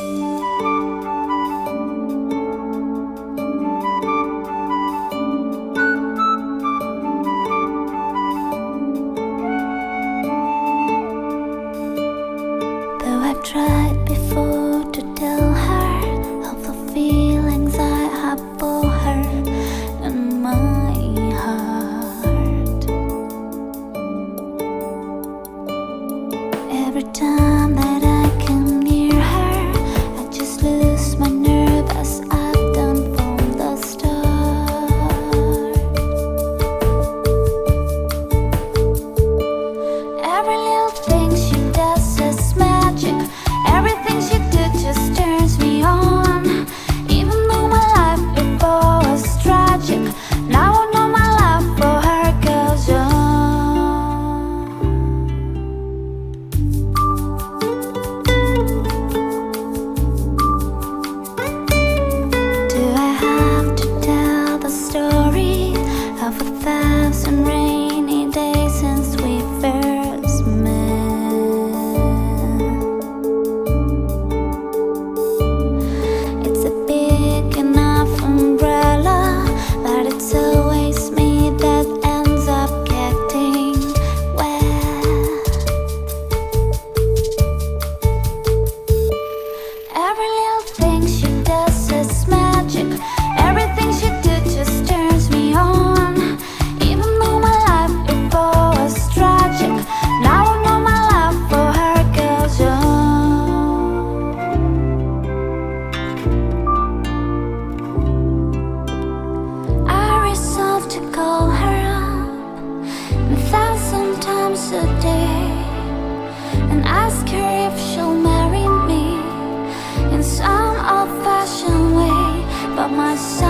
Though I've tried before But